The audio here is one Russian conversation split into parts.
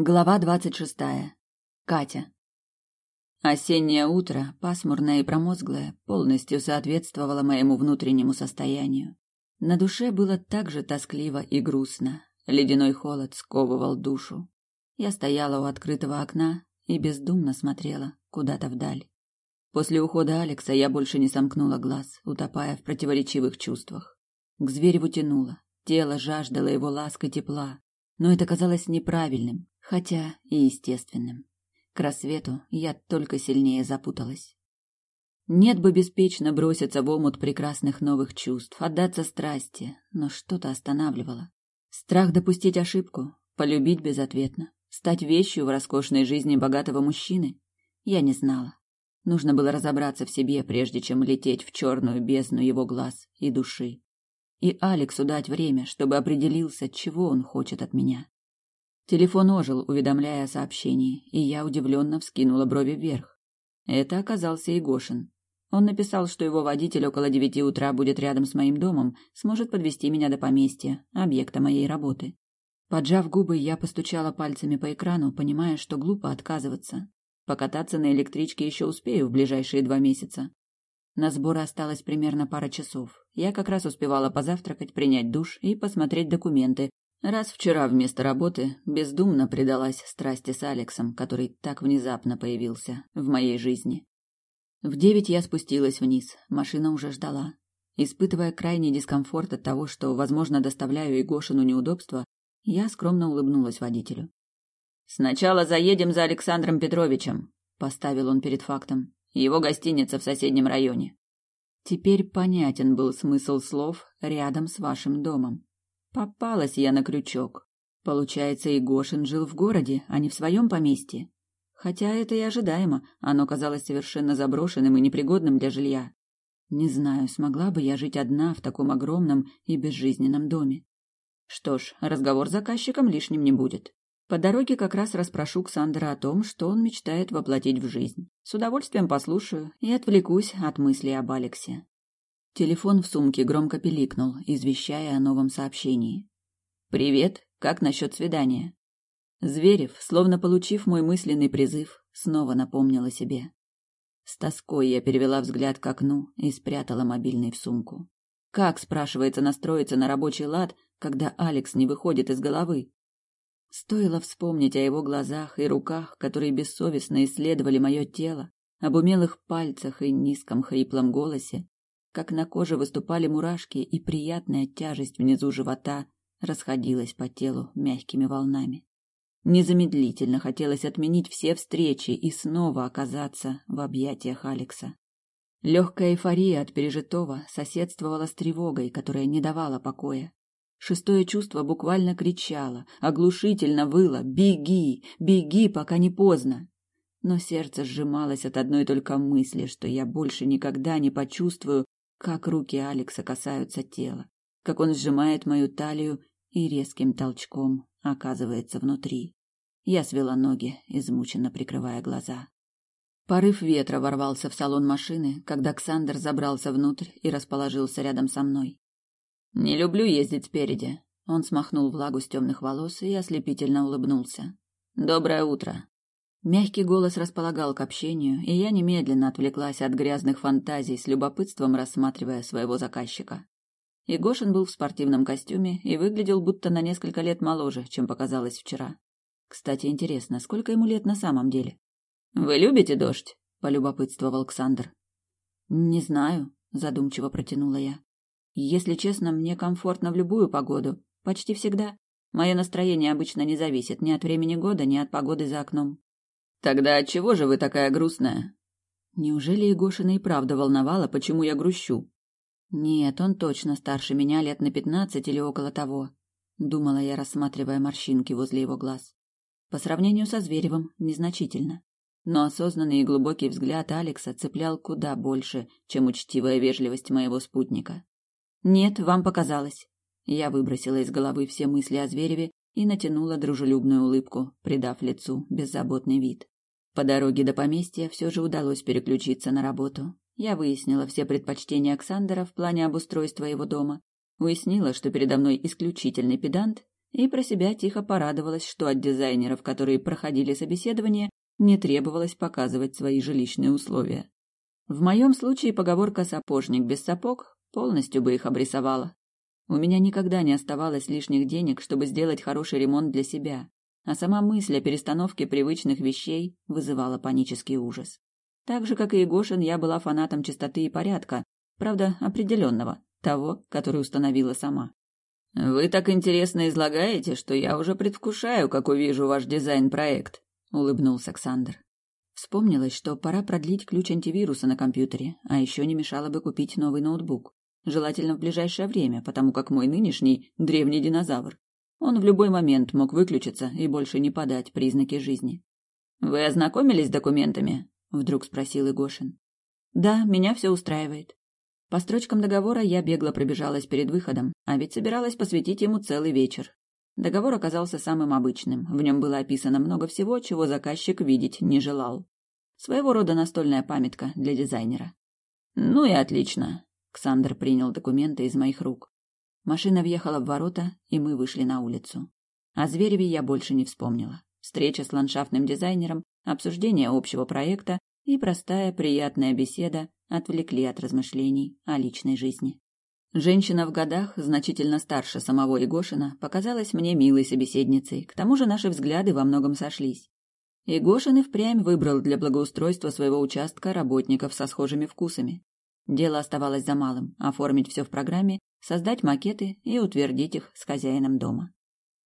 Глава двадцать шестая. Катя. Осеннее утро, пасмурное и промозглое, полностью соответствовало моему внутреннему состоянию. На душе было так же тоскливо и грустно. Ледяной холод сковывал душу. Я стояла у открытого окна и бездумно смотрела куда-то вдаль. После ухода Алекса я больше не сомкнула глаз, утопая в противоречивых чувствах. К звереву тянуло, тело жаждало его ласк и тепла, но это казалось неправильным, хотя и естественным. К рассвету я только сильнее запуталась. Нет бы беспечно броситься в омут прекрасных новых чувств, отдаться страсти, но что-то останавливало. Страх допустить ошибку, полюбить безответно, стать вещью в роскошной жизни богатого мужчины? Я не знала. Нужно было разобраться в себе, прежде чем лететь в черную бездну его глаз и души. И Алексу дать время, чтобы определился, чего он хочет от меня. Телефон ожил, уведомляя о сообщении, и я удивленно вскинула брови вверх. Это оказался Егошин. Он написал, что его водитель около девяти утра будет рядом с моим домом, сможет подвести меня до поместья, объекта моей работы. Поджав губы, я постучала пальцами по экрану, понимая, что глупо отказываться. Покататься на электричке еще успею в ближайшие два месяца. На сборы осталось примерно пара часов. Я как раз успевала позавтракать, принять душ и посмотреть документы, Раз вчера вместо работы бездумно предалась страсти с Алексом, который так внезапно появился в моей жизни. В девять я спустилась вниз, машина уже ждала. Испытывая крайний дискомфорт от того, что, возможно, доставляю Игошину неудобства, я скромно улыбнулась водителю. «Сначала заедем за Александром Петровичем», — поставил он перед фактом. «Его гостиница в соседнем районе». Теперь понятен был смысл слов «рядом с вашим домом». Попалась я на крючок. Получается, и Гошин жил в городе, а не в своем поместье. Хотя это и ожидаемо, оно казалось совершенно заброшенным и непригодным для жилья. Не знаю, смогла бы я жить одна в таком огромном и безжизненном доме. Что ж, разговор с заказчиком лишним не будет. По дороге как раз расспрошу Ксандра о том, что он мечтает воплотить в жизнь. С удовольствием послушаю и отвлекусь от мыслей об Алексе. Телефон в сумке громко пиликнул, извещая о новом сообщении. «Привет, как насчет свидания?» Зверев, словно получив мой мысленный призыв, снова напомнил о себе. С тоской я перевела взгляд к окну и спрятала мобильный в сумку. Как, спрашивается, настроиться на рабочий лад, когда Алекс не выходит из головы? Стоило вспомнить о его глазах и руках, которые бессовестно исследовали мое тело, об умелых пальцах и низком хриплом голосе, как на коже выступали мурашки, и приятная тяжесть внизу живота расходилась по телу мягкими волнами. Незамедлительно хотелось отменить все встречи и снова оказаться в объятиях Алекса. Легкая эйфория от пережитого соседствовала с тревогой, которая не давала покоя. Шестое чувство буквально кричало, оглушительно выло «Беги! Беги, пока не поздно!» Но сердце сжималось от одной только мысли, что я больше никогда не почувствую как руки Алекса касаются тела, как он сжимает мою талию и резким толчком оказывается внутри. Я свела ноги, измученно прикрывая глаза. Порыв ветра ворвался в салон машины, когда Ксандр забрался внутрь и расположился рядом со мной. «Не люблю ездить спереди». Он смахнул влагу с темных волос и ослепительно улыбнулся. «Доброе утро». Мягкий голос располагал к общению, и я немедленно отвлеклась от грязных фантазий, с любопытством рассматривая своего заказчика. Егошин был в спортивном костюме и выглядел будто на несколько лет моложе, чем показалось вчера. Кстати, интересно, сколько ему лет на самом деле? «Вы любите дождь?» — полюбопытствовал Александр. «Не знаю», — задумчиво протянула я. «Если честно, мне комфортно в любую погоду, почти всегда. Мое настроение обычно не зависит ни от времени года, ни от погоды за окном. Тогда отчего же вы такая грустная? Неужели Егошина и правда волновало, почему я грущу? Нет, он точно старше меня лет на пятнадцать или около того, думала я, рассматривая морщинки возле его глаз. По сравнению со Зверевым, незначительно. Но осознанный и глубокий взгляд Алекса цеплял куда больше, чем учтивая вежливость моего спутника. «Нет, вам показалось». Я выбросила из головы все мысли о Звереве и натянула дружелюбную улыбку, придав лицу беззаботный вид. По дороге до поместья все же удалось переключиться на работу. Я выяснила все предпочтения Александра в плане обустройства его дома, уяснила, что передо мной исключительный педант, и про себя тихо порадовалась, что от дизайнеров, которые проходили собеседование, не требовалось показывать свои жилищные условия. В моем случае поговорка «сапожник без сапог» полностью бы их обрисовала. У меня никогда не оставалось лишних денег, чтобы сделать хороший ремонт для себя, а сама мысль о перестановке привычных вещей вызывала панический ужас. Так же, как и Егошин, я была фанатом чистоты и порядка, правда, определенного, того, который установила сама. «Вы так интересно излагаете, что я уже предвкушаю, как увижу ваш дизайн-проект», — улыбнулся Александр. Вспомнилось, что пора продлить ключ антивируса на компьютере, а еще не мешало бы купить новый ноутбук. Желательно в ближайшее время, потому как мой нынешний — древний динозавр. Он в любой момент мог выключиться и больше не подать признаки жизни. «Вы ознакомились с документами?» — вдруг спросил Игошин. «Да, меня все устраивает. По строчкам договора я бегло пробежалась перед выходом, а ведь собиралась посвятить ему целый вечер. Договор оказался самым обычным. В нем было описано много всего, чего заказчик видеть не желал. Своего рода настольная памятка для дизайнера. «Ну и отлично», — Ксандр принял документы из моих рук. Машина въехала в ворота, и мы вышли на улицу. О Звереве я больше не вспомнила. Встреча с ландшафтным дизайнером, обсуждение общего проекта и простая приятная беседа отвлекли от размышлений о личной жизни. Женщина в годах, значительно старше самого Игошина, показалась мне милой собеседницей, к тому же наши взгляды во многом сошлись. Игошин и впрямь выбрал для благоустройства своего участка работников со схожими вкусами. Дело оставалось за малым – оформить все в программе, создать макеты и утвердить их с хозяином дома.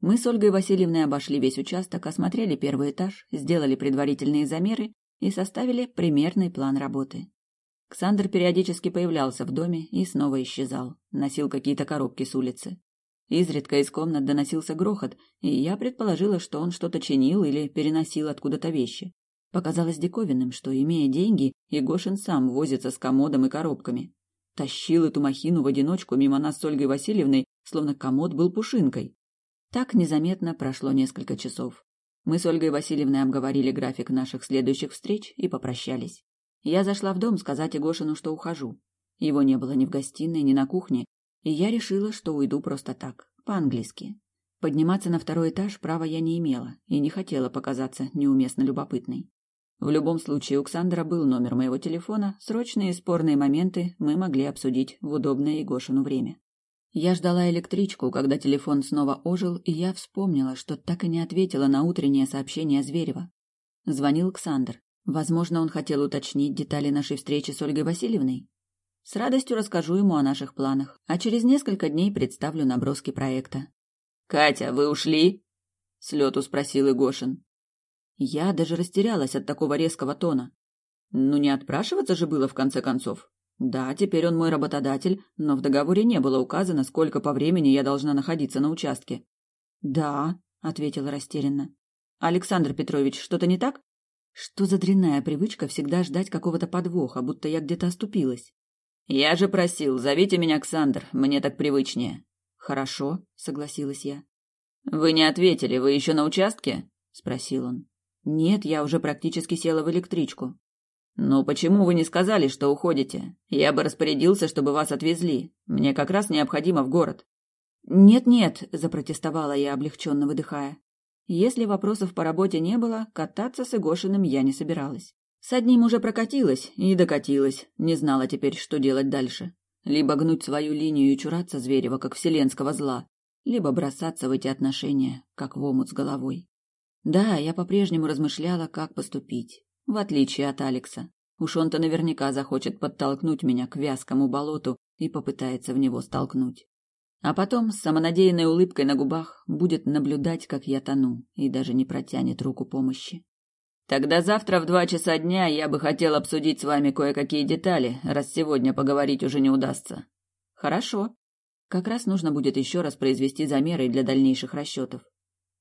Мы с Ольгой Васильевной обошли весь участок, осмотрели первый этаж, сделали предварительные замеры и составили примерный план работы. Ксандр периодически появлялся в доме и снова исчезал, носил какие-то коробки с улицы. Изредка из комнат доносился грохот, и я предположила, что он что-то чинил или переносил откуда-то вещи. Показалось диковинным, что, имея деньги, Егошин сам возится с комодом и коробками. Тащил эту махину в одиночку мимо нас с Ольгой Васильевной, словно комод был пушинкой. Так незаметно прошло несколько часов. Мы с Ольгой Васильевной обговорили график наших следующих встреч и попрощались. Я зашла в дом сказать Егошину, что ухожу. Его не было ни в гостиной, ни на кухне, и я решила, что уйду просто так, по-английски. Подниматься на второй этаж права я не имела и не хотела показаться неуместно любопытной. В любом случае у Ксандра был номер моего телефона, срочные и спорные моменты мы могли обсудить в удобное Егошину время. Я ждала электричку, когда телефон снова ожил, и я вспомнила, что так и не ответила на утреннее сообщение Зверева. Звонил Ксандр. Возможно, он хотел уточнить детали нашей встречи с Ольгой Васильевной. С радостью расскажу ему о наших планах, а через несколько дней представлю наброски проекта. «Катя, вы ушли?» — с лету спросил Игошин. Я даже растерялась от такого резкого тона. Ну, не отпрашиваться же было в конце концов. Да, теперь он мой работодатель, но в договоре не было указано, сколько по времени я должна находиться на участке. Да, ответила растерянно. Александр Петрович, что-то не так? Что за дрянная привычка всегда ждать какого-то подвоха, будто я где-то оступилась? Я же просил, зовите меня Александр, мне так привычнее. Хорошо, согласилась я. Вы не ответили, вы еще на участке? спросил он. Нет, я уже практически села в электричку. «Ну почему вы не сказали, что уходите? Я бы распорядился, чтобы вас отвезли. Мне как раз необходимо в город». «Нет-нет», — запротестовала я, облегченно выдыхая. Если вопросов по работе не было, кататься с Игошиным я не собиралась. С одним уже прокатилась и докатилась, не знала теперь, что делать дальше. Либо гнуть свою линию и чураться Зверева, как вселенского зла, либо бросаться в эти отношения, как в омут с головой. Да, я по-прежнему размышляла, как поступить. В отличие от Алекса. Уж он-то наверняка захочет подтолкнуть меня к вязкому болоту и попытается в него столкнуть. А потом с самонадеянной улыбкой на губах будет наблюдать, как я тону, и даже не протянет руку помощи. Тогда завтра в два часа дня я бы хотел обсудить с вами кое-какие детали, раз сегодня поговорить уже не удастся. Хорошо. Как раз нужно будет еще раз произвести замеры для дальнейших расчетов.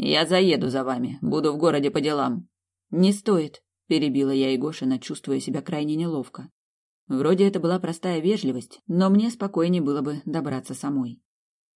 Я заеду за вами, буду в городе по делам. Не стоит, перебила я Егошина, чувствуя себя крайне неловко. Вроде это была простая вежливость, но мне спокойнее было бы добраться самой.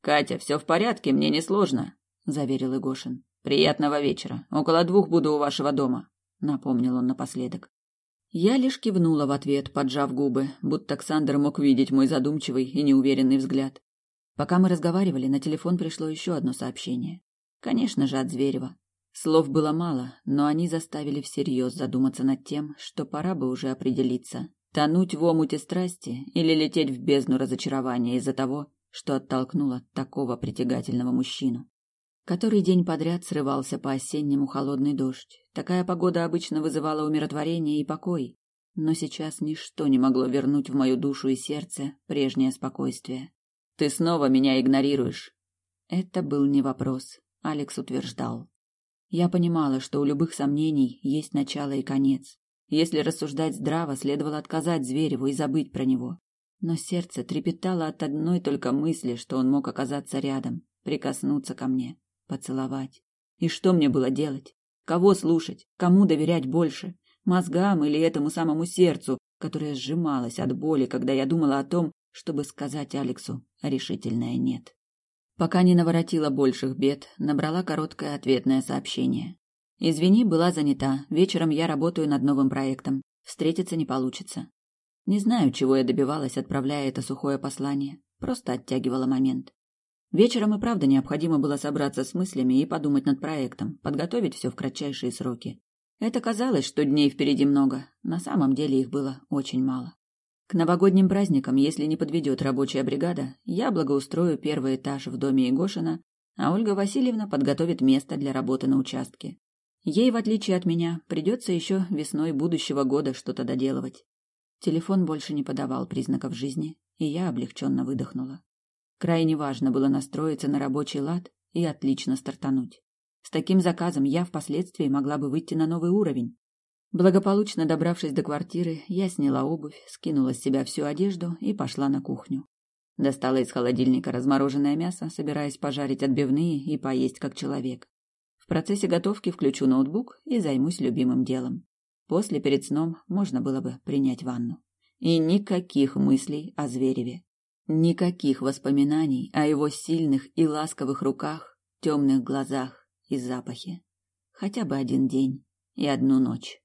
Катя, все в порядке, мне не сложно, заверил Егошин. Приятного вечера. Около двух буду у вашего дома, напомнил он напоследок. Я лишь кивнула в ответ, поджав губы, будто Александр мог видеть мой задумчивый и неуверенный взгляд. Пока мы разговаривали, на телефон пришло еще одно сообщение. Конечно же, от Зверева. Слов было мало, но они заставили всерьез задуматься над тем, что пора бы уже определиться, тонуть в омуте страсти или лететь в бездну разочарования из-за того, что оттолкнула такого притягательного мужчину. Который день подряд срывался по осеннему холодный дождь. Такая погода обычно вызывала умиротворение и покой, но сейчас ничто не могло вернуть в мою душу и сердце прежнее спокойствие. Ты снова меня игнорируешь. Это был не вопрос, Алекс утверждал. Я понимала, что у любых сомнений есть начало и конец. Если рассуждать здраво, следовало отказать Звереву и забыть про него. Но сердце трепетало от одной только мысли, что он мог оказаться рядом, прикоснуться ко мне, поцеловать. И что мне было делать? Кого слушать? Кому доверять больше? Мозгам или этому самому сердцу, которое сжималось от боли, когда я думала о том, чтобы сказать Алексу решительное «нет». Пока не наворотила больших бед, набрала короткое ответное сообщение. Извини, была занята. Вечером я работаю над новым проектом. Встретиться не получится. Не знаю, чего я добивалась, отправляя это сухое послание. Просто оттягивала момент. Вечером и правда необходимо было собраться с мыслями и подумать над проектом, подготовить все в кратчайшие сроки. Это казалось, что дней впереди много. На самом деле их было очень мало. К новогодним праздникам, если не подведет рабочая бригада, я благоустрою первый этаж в доме Егошина, а Ольга Васильевна подготовит место для работы на участке. Ей, в отличие от меня, придется еще весной будущего года что-то доделывать. Телефон больше не подавал признаков жизни, и я облегченно выдохнула. Крайне важно было настроиться на рабочий лад и отлично стартануть. С таким заказом я впоследствии могла бы выйти на новый уровень. Благополучно добравшись до квартиры, я сняла обувь, скинула с себя всю одежду и пошла на кухню. Достала из холодильника размороженное мясо, собираясь пожарить отбивные и поесть как человек. В процессе готовки включу ноутбук и займусь любимым делом. После, перед сном, можно было бы принять ванну. И никаких мыслей о Звереве. Никаких воспоминаний о его сильных и ласковых руках, темных глазах и запахе. Хотя бы один день и одну ночь.